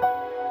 Bye.